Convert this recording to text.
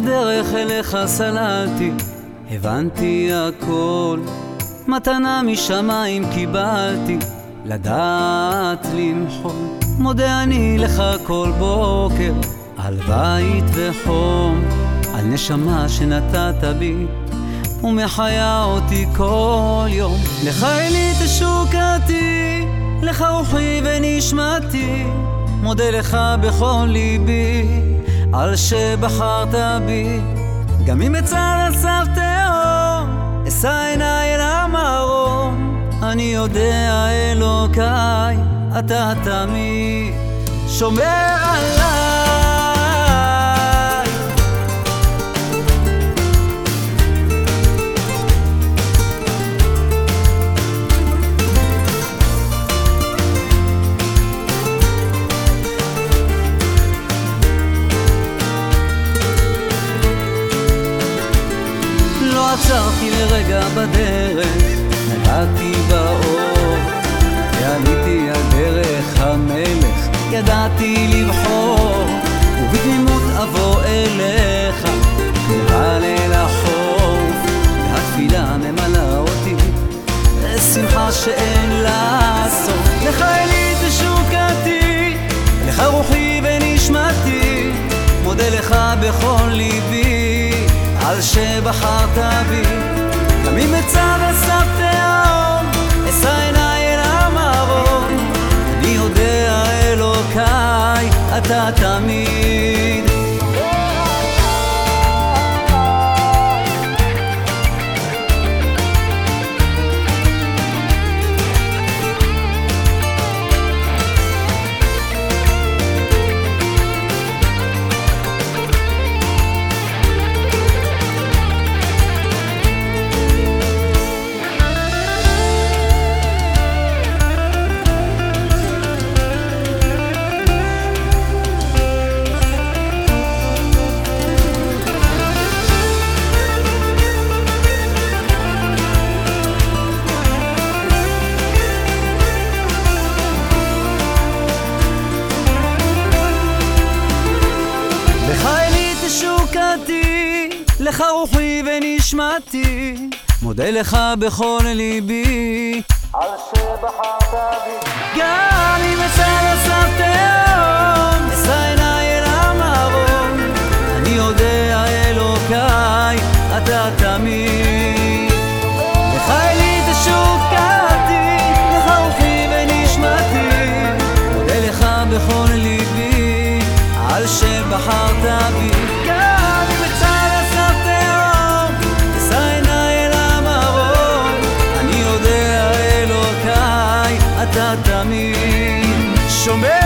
בדרך אליך סללתי, הבנתי הכל, מתנה משמיים קיבלתי, לדעת למחול. מודה אני לך כל בוקר, על בית וחום, על נשמה שנתת בי, ומחיה אותי כל יום. לך אלי תשוקתי, לך רוחי ונשמתי, מודה לך בכל ליבי. על שבחרת בי, גם אם אצא לסף תהום, אשא עיניי אל המרום. אני יודע אלוקיי, אתה תמיד שומר עליי. עצרתי לרגע בדרך, נגעתי באור, ועליתי על דרך המלך, ידעתי לבחור, ובתמימות אבוא אליך, כמרא ליל החוף, והתפילה ממלאה אותי, לשמחה שאין לה סוף. לך אלי תשוקתי, לך רוחי ונשמתי, מודה לך בכל ליבי. על שבחרת בי, אם אצא בסף תהום, אשא עיניי אל המרום. אני יודע אלוקיי, אתה תמיד. תשוקתי, לך רוחי ונשמתי, מודה לך בכל ליבי. על שבחרת בי, גם אם אצא לסף תהום, אשא עיניי אל המרום. אני יודע אלוקיי, אתה תמיד. לך אלי תשוקתי, לך רוחי ונשמתי, מודה לך בכל ליבי, על שבחרת בי. תמיד שומר